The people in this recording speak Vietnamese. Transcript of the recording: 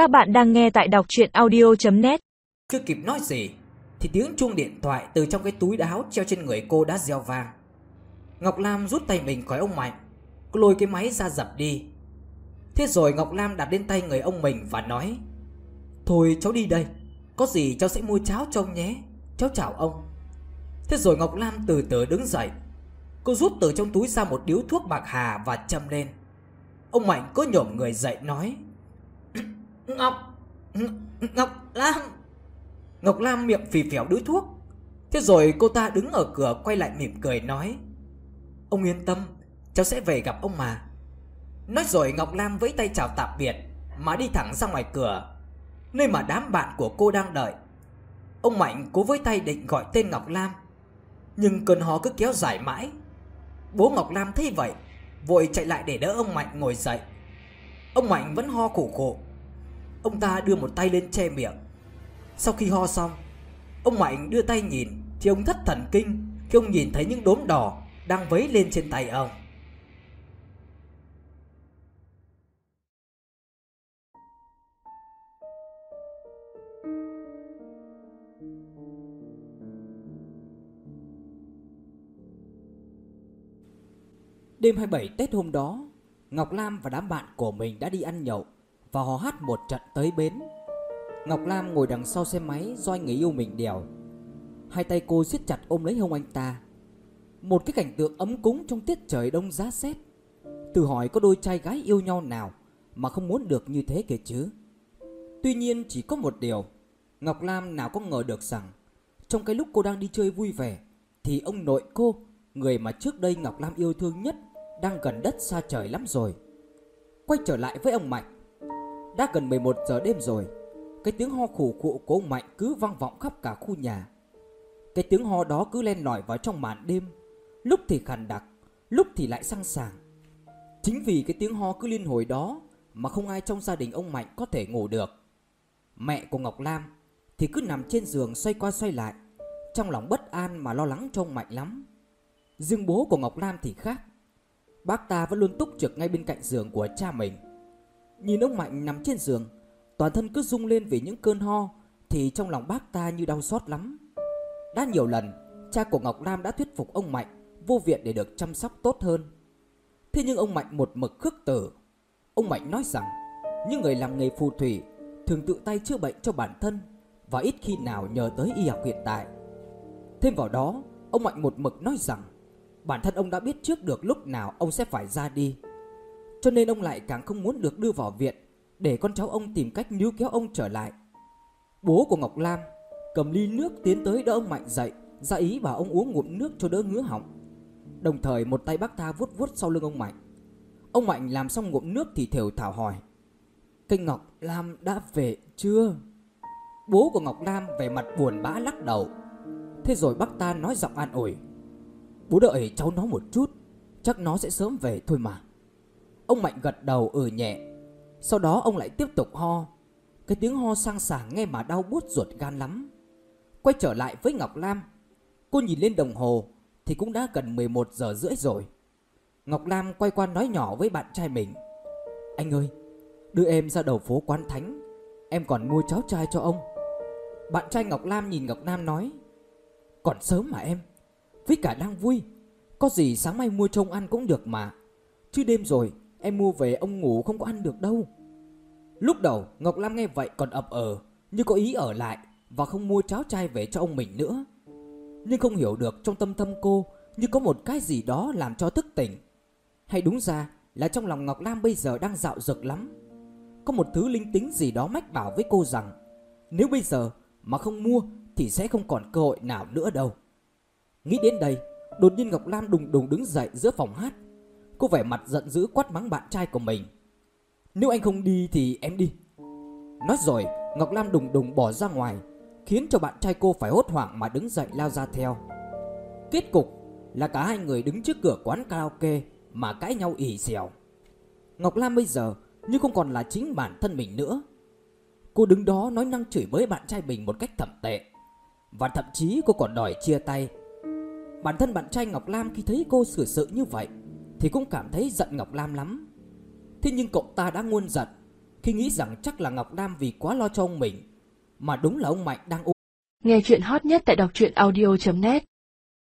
Các bạn đang nghe tại đọc chuyện audio.net Chưa kịp nói gì, Thì tiếng chuông điện thoại từ trong cái túi áo treo trên người cô đã reo vang. Ngọc Lam rút tay mình khỏi ông Mạnh Cô lôi cái máy ra dập đi. Thế rồi Ngọc Lam đặt lên tay người ông mình và nói, Thôi cháu đi đây, Có gì cháu sẽ mua cháo cho ông nhé, Cháu chào ông. Thế rồi Ngọc Lam từ từ đứng dậy. Cô rút từ trong túi ra một điếu thuốc bạc hà và châm lên. Ông Mạnh có nhổm người dậy nói Ngọc Ngọc Lam. Ngọc Lam miệng phì phèo đuối thuốc. Thế rồi cô ta đứng ở cửa quay lại mỉm cười nói, Ông yên tâm, Cháu sẽ về gặp ông mà. Nói rồi Ngọc Lam vẫy tay chào tạm biệt, Mà đi thẳng ra ngoài cửa, Nơi mà đám bạn của cô đang đợi. Ông Mạnh cố với tay định gọi tên Ngọc Lam, Nhưng cơn ho cứ kéo dài mãi. Bố Ngọc Lam thấy vậy, Vội chạy lại để đỡ ông Mạnh ngồi dậy. Ông Mạnh vẫn ho khổ khổ Ông ta đưa một tay lên che miệng. Sau khi ho xong, Ông Mạnh đưa tay nhìn, Thì ông thất thần kinh Khi ông nhìn thấy những đốm đỏ Đang vấy lên trên tay ông. Đêm 27 Tết hôm đó, Ngọc Lam và đám bạn của mình đã đi ăn nhậu. Và hò hát một trận tới bến. Ngọc Lam ngồi đằng sau xe máy, do anh người yêu mình đèo. Hai tay cô siết chặt ôm lấy hông anh ta. Một cái cảnh tượng ấm cúng trong tiết trời đông giá rét Từ hỏi có đôi trai gái yêu nhau nào Mà không muốn được như thế kìa chứ. Tuy nhiên chỉ có một điều, Ngọc Lam nào có ngờ được rằng, Trong cái lúc cô đang đi chơi vui vẻ, Thì ông nội cô, Người mà trước đây Ngọc Lam yêu thương nhất, Đang gần đất xa trời lắm rồi. Quay trở lại với ông Mạnh đã gần 11 giờ đêm rồi, Cái tiếng ho khủ khụ của ông Mạnh cứ vang vọng khắp cả khu nhà. Cái tiếng ho đó cứ len lỏi vào trong màn đêm, Lúc thì khàn đặc, Lúc thì lại sang sàng. Chính vì cái tiếng ho cứ liên hồi đó Mà không ai trong gia đình ông Mạnh có thể ngủ được. Mẹ của Ngọc Lam Thì cứ nằm trên giường xoay qua xoay lại, Trong lòng bất an mà lo lắng cho ông Mạnh lắm. Riêng bố của Ngọc Lam thì khác, Bác ta vẫn luôn túc trực ngay bên cạnh giường của cha mình. Nhìn ông Mạnh nằm trên giường, Toàn thân cứ rung lên vì những cơn ho, Thì trong lòng bác ta như đau xót lắm. Đã nhiều lần, Cha của Ngọc Lam đã thuyết phục ông Mạnh Vô viện để được chăm sóc tốt hơn. Thế nhưng ông Mạnh một mực khước tử Ông Mạnh nói rằng, Những người làm nghề phù thủy Thường tự tay chữa bệnh cho bản thân Và ít khi nào nhờ tới y học hiện tại. Thêm vào đó, Ông Mạnh một mực nói rằng, Bản thân ông đã biết trước được lúc nào ông sẽ phải ra đi. Cho nên ông lại càng không muốn được đưa vào viện, Để con cháu ông tìm cách níu kéo ông trở lại. Bố của Ngọc Lam cầm ly nước tiến tới đỡ ông Mạnh dậy, Ra ý bảo ông uống ngụm nước cho đỡ ngứa họng. Đồng thời một tay bác ta vuốt vuốt sau lưng ông Mạnh. Ông Mạnh làm xong ngụm nước thì thều thảo hỏi Kênh Ngọc Lam đã về chưa? Bố của Ngọc Lam về mặt buồn bã lắc đầu. Thế rồi bác ta nói giọng an ủi, Bố đợi cháu nó một chút, Chắc nó sẽ sớm về thôi mà. Ông Mạnh gật đầu ừ nhẹ. Sau đó ông lại tiếp tục ho. Cái tiếng ho sang sảng nghe mà đau buốt ruột gan lắm. Quay trở lại với Ngọc Lam. Cô nhìn lên đồng hồ Thì cũng đã gần 11 giờ rưỡi rồi. Ngọc Lam quay qua nói nhỏ với bạn trai mình. Anh ơi, Đưa em ra đầu phố quán thánh. Em còn mua cháo trai cho ông. Bạn trai Ngọc Lam nhìn Ngọc Lam nói. Còn sớm mà em. Với cả đang vui, Có gì sáng mai mua trông ăn cũng được mà. Chứ đêm rồi em mua về, ông ngủ không có ăn được đâu. Lúc đầu, Ngọc Lam nghe vậy còn ập ờ Như có ý ở lại Và không mua cháo chai về cho ông mình nữa. Nhưng không hiểu được trong tâm tâm cô Như có một cái gì đó làm cho thức tỉnh. Hay đúng ra là trong lòng Ngọc Lam bây giờ đang dạo dực lắm. Có một thứ linh tính gì đó mách bảo với cô rằng, Nếu bây giờ mà không mua Thì sẽ không còn cơ hội nào nữa đâu. Nghĩ đến đây, Đột nhiên Ngọc Lam đùng đùng đứng dậy giữa phòng hát. Cô vẻ mặt giận dữ quát mắng bạn trai của mình. Nếu anh không đi thì em đi. Nói rồi, Ngọc Lam đùng đùng bỏ ra ngoài, Khiến cho bạn trai cô phải hốt hoảng mà đứng dậy lao ra theo. Kết cục là cả hai người đứng trước cửa quán karaoke Mà cãi nhau ỉ xèo. Ngọc Lam bây giờ như không còn là chính bản thân mình nữa. Cô đứng đó nói năng chửi bới bạn trai mình một cách thậm tệ. Và thậm chí cô còn đòi chia tay. Bản thân bạn trai Ngọc Lam khi thấy cô xử sự như vậy thì cũng cảm thấy giận Ngọc Lam lắm. Thế nhưng cậu ta đã nguôn giận khi nghĩ rằng chắc là Ngọc Lam vì quá lo cho ông mình, mà đúng là ông Mạnh đang ôm Nghe chuyện hot nhất tại đọc truyện audio.net